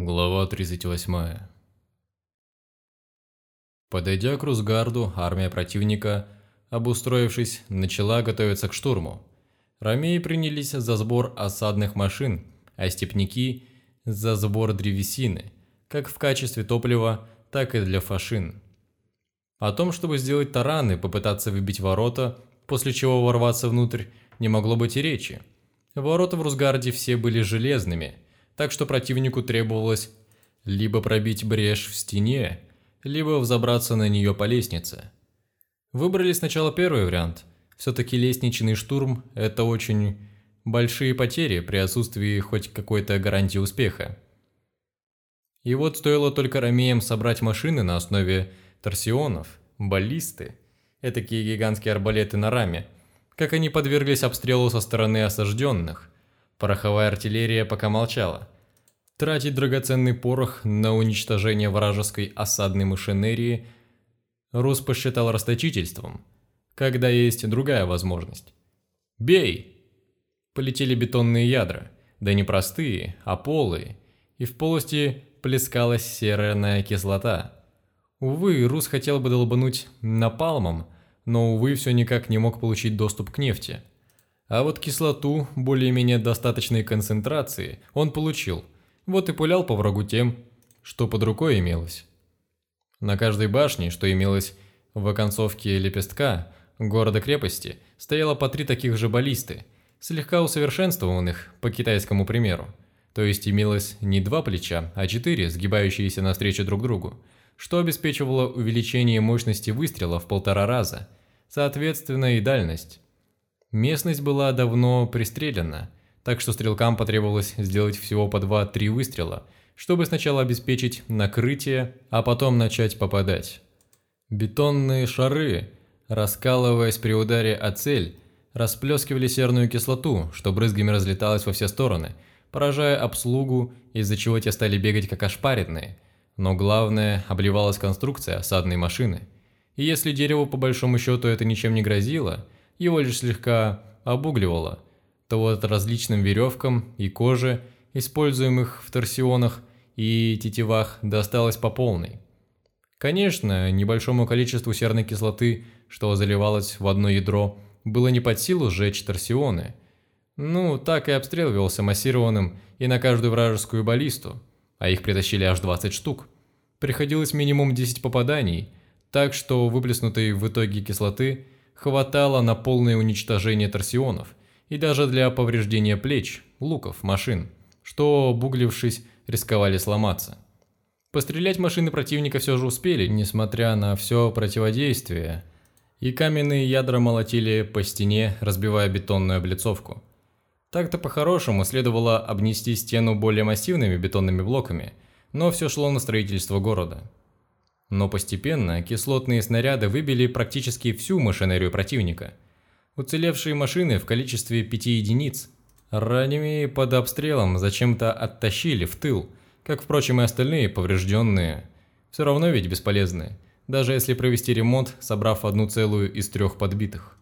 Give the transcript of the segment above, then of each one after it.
Глава 38. Подойдя к Русгарду, армия противника, обустроившись, начала готовиться к штурму. Ромеи принялись за сбор осадных машин, а степняки – за сбор древесины, как в качестве топлива, так и для фашин. О том, чтобы сделать тараны, попытаться выбить ворота, после чего ворваться внутрь, не могло быть и речи. Ворота в Русгарде все были железными – так что противнику требовалось либо пробить брешь в стене, либо взобраться на нее по лестнице. Выбрали сначала первый вариант. Все-таки лестничный штурм – это очень большие потери при отсутствии хоть какой-то гарантии успеха. И вот стоило только ромеям собрать машины на основе торсионов, баллисты, этакие гигантские арбалеты на раме, как они подверглись обстрелу со стороны осажденных – Пороховая артиллерия пока молчала. Тратить драгоценный порох на уничтожение вражеской осадной машинерии Рус посчитал расточительством, когда есть другая возможность. «Бей!» Полетели бетонные ядра, да не простые, а полые, и в полости плескалась серная кислота. Увы, Рус хотел бы долбануть напалмом, но, увы, все никак не мог получить доступ к нефти – а вот кислоту более-менее достаточной концентрации он получил, вот и пулял по врагу тем, что под рукой имелось. На каждой башне, что имелось в оконцовке лепестка города-крепости, стояло по три таких же баллисты, слегка усовершенствованных по китайскому примеру. То есть имелось не два плеча, а четыре, сгибающиеся навстречу друг другу, что обеспечивало увеличение мощности выстрела в полтора раза, соответственно и дальность. Местность была давно пристрелена, так что стрелкам потребовалось сделать всего по 2-3 выстрела, чтобы сначала обеспечить накрытие, а потом начать попадать. Бетонные шары, раскалываясь при ударе о цель, расплескивали серную кислоту, что брызгами разлеталась во все стороны, поражая обслугу, из-за чего те стали бегать как ошпаренные. Но главное, обливалась конструкция осадной машины. И если дереву по большому счету это ничем не грозило – его лишь слегка обугливало, то вот различным веревкам и коже, используемых в торсионах и тетивах, досталось по полной. Конечно, небольшому количеству серной кислоты, что заливалось в одно ядро, было не под силу сжечь торсионы. Ну, так и обстрел велся массированным и на каждую вражескую баллисту, а их притащили аж 20 штук. Приходилось минимум 10 попаданий, так что выплеснутой в итоге кислоты – хватало на полное уничтожение торсионов и даже для повреждения плеч, луков, машин, что, буглившись, рисковали сломаться. Пострелять машины противника все же успели, несмотря на все противодействие, и каменные ядра молотили по стене, разбивая бетонную облицовку. Так-то по-хорошему следовало обнести стену более массивными бетонными блоками, но все шло на строительство города. Но постепенно кислотные снаряды выбили практически всю машинерию противника. Уцелевшие машины в количестве пяти единиц ранними под обстрелом зачем-то оттащили в тыл, как, впрочем, и остальные поврежденные. Все равно ведь бесполезные, даже если провести ремонт, собрав одну целую из трех подбитых.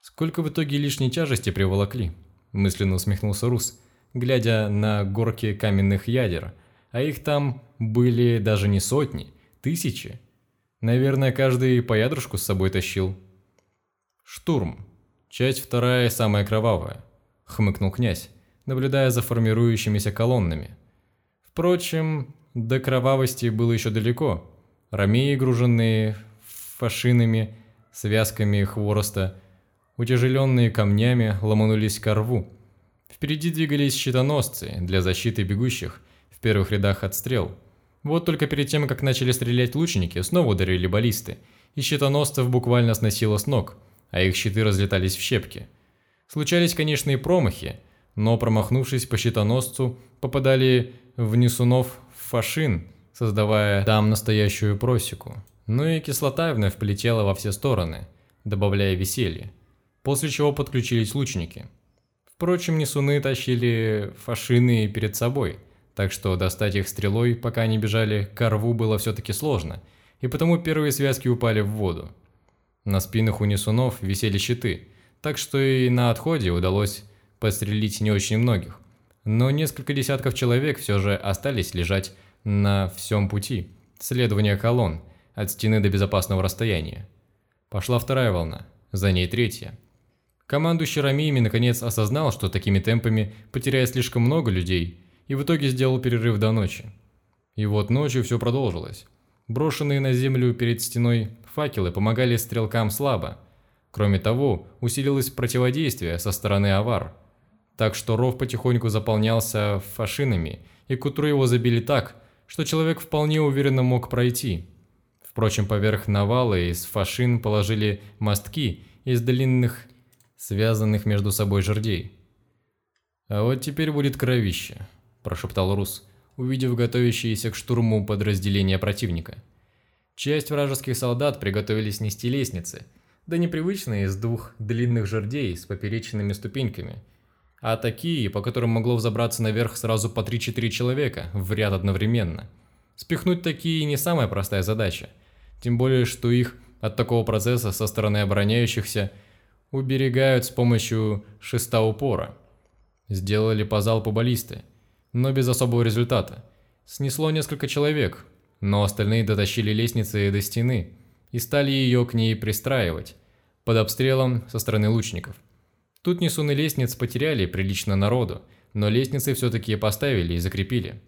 «Сколько в итоге лишней тяжести приволокли?» – мысленно усмехнулся Рус, глядя на горки каменных ядер, а их там были даже не сотни – Тысячи. Наверное, каждый по ядрушку с собой тащил. Штурм. Часть вторая, самая кровавая, хмыкнул князь, наблюдая за формирующимися колоннами. Впрочем, до кровавости было еще далеко. Ромеи, груженные фашинами, связками хвороста, утяжеленные камнями, ломанулись к рву. Впереди двигались щитоносцы для защиты бегущих в первых рядах от стрел – вот только перед тем, как начали стрелять лучники, снова ударили баллисты, и щитоносцев буквально сносило с ног, а их щиты разлетались в щепки. Случались, конечно, и промахи, но промахнувшись по щитоносцу, попадали в несунов фашин, создавая там настоящую просеку. Ну и кислота вновь полетела во все стороны, добавляя веселье, после чего подключились лучники. Впрочем, несуны тащили фашины перед собой – так что достать их стрелой, пока они бежали, к рву было все-таки сложно, и потому первые связки упали в воду. На спинах у несунов висели щиты, так что и на отходе удалось подстрелить не очень многих. Но несколько десятков человек все же остались лежать на всем пути следования колонн от стены до безопасного расстояния. Пошла вторая волна, за ней третья. Командующий Рамиями наконец осознал, что такими темпами потеряет слишком много людей, и в итоге сделал перерыв до ночи. И вот ночью все продолжилось. Брошенные на землю перед стеной факелы помогали стрелкам слабо. Кроме того, усилилось противодействие со стороны авар. Так что ров потихоньку заполнялся фашинами, и к утру его забили так, что человек вполне уверенно мог пройти. Впрочем, поверх навала из фашин положили мостки из длинных, связанных между собой жердей. «А вот теперь будет кровище», – прошептал Рус, увидев готовящиеся к штурму подразделения противника. Часть вражеских солдат приготовились нести лестницы, да непривычные из двух длинных жердей с поперечными ступеньками, а такие, по которым могло взобраться наверх сразу по 3-4 человека в ряд одновременно. Спихнуть такие не самая простая задача, тем более, что их от такого процесса со стороны обороняющихся уберегают с помощью шеста упора. Сделали по залпу баллисты, но без особого результата. Снесло несколько человек, но остальные дотащили лестницы до стены и стали ее к ней пристраивать, под обстрелом со стороны лучников. Тут несуны лестниц потеряли прилично народу, но лестницы все-таки поставили и закрепили.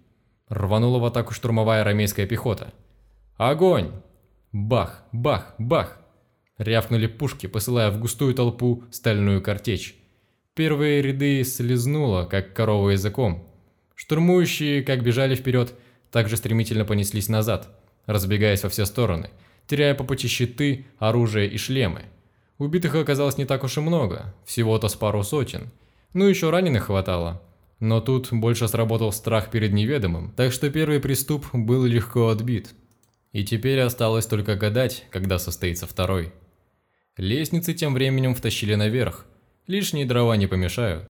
Рванула в атаку штурмовая рамейская пехота. «Огонь!» Бах, бах, бах! Рявкнули пушки, посылая в густую толпу стальную картечь. Первые ряды слезнуло, как корова языком. Штурмующие, как бежали вперед, так же стремительно понеслись назад, разбегаясь во все стороны, теряя по пути щиты, оружие и шлемы. Убитых оказалось не так уж и много, всего-то с пару сотен. Ну еще раненых хватало. Но тут больше сработал страх перед неведомым, так что первый приступ был легко отбит. И теперь осталось только гадать, когда состоится второй. Лестницы тем временем втащили наверх. Лишние дрова не помешают.